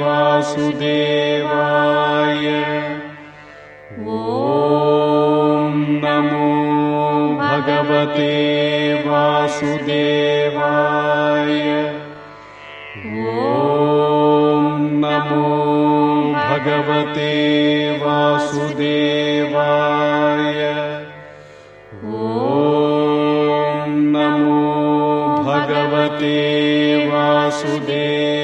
वासुदेवाय। ॐ नमो भगवते वासुदेवाय। ॐ नमो भगवते वासुदेवाय। ॐ नमो भगवते वासुदेवाय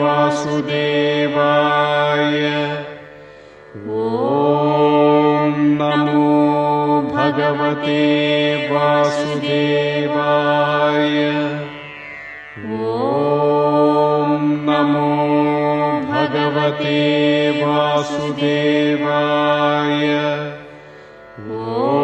वासुदेवाय। ॐ नमो भगवते वासुदेवाय। ॐ नमो भगवते वासुदेवाय। ॐ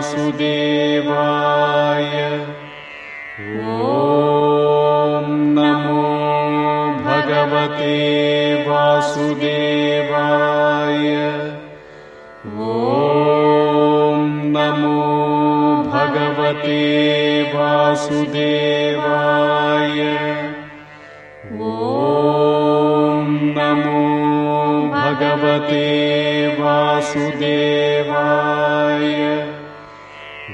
वासुदेवाय। ॐ नमो भगवते वासुदेवाय। ॐ नमो भगवते वासुदेवाय। ॐ नमो भगवते वासुदेवाय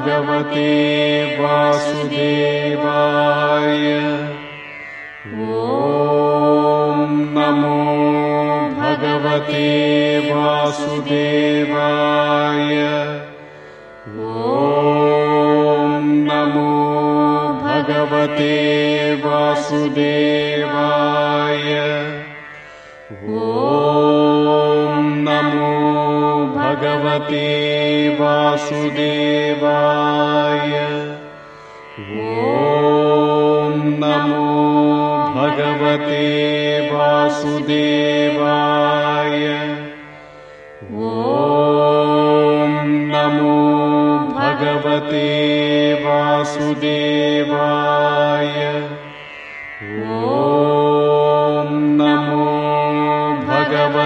भगवते वासुदेवाय। ॐ नमो भगवते वासुदेवाय। ॐ नमो भगवते वासुदेवाय भगवते वासुदेवाय। ॐ नमो भगवते वासुदेवाय। ॐ नमो भगवते वासुदेवाय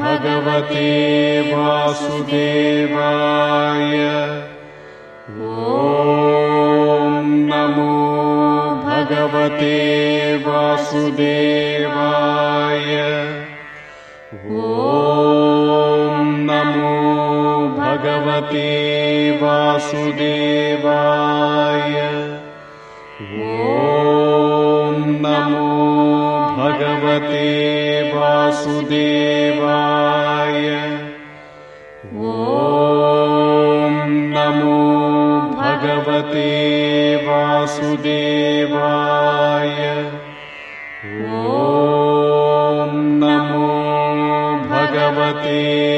भगवते वासुदेवाय। ॐ नमो भगवते वासुदेवाय। ॐ नमो भगवते वासुदेवाय भगवते वासुदेवाय। ॐ नमो भगवते वासुदेवाय। ॐ नमो भगवते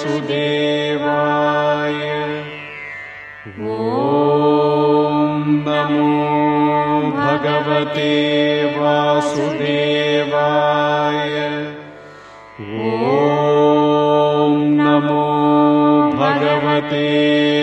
वासुदेवाय। ॐ नमो भगवते वासुदेवाय। ॐ नमो भगवते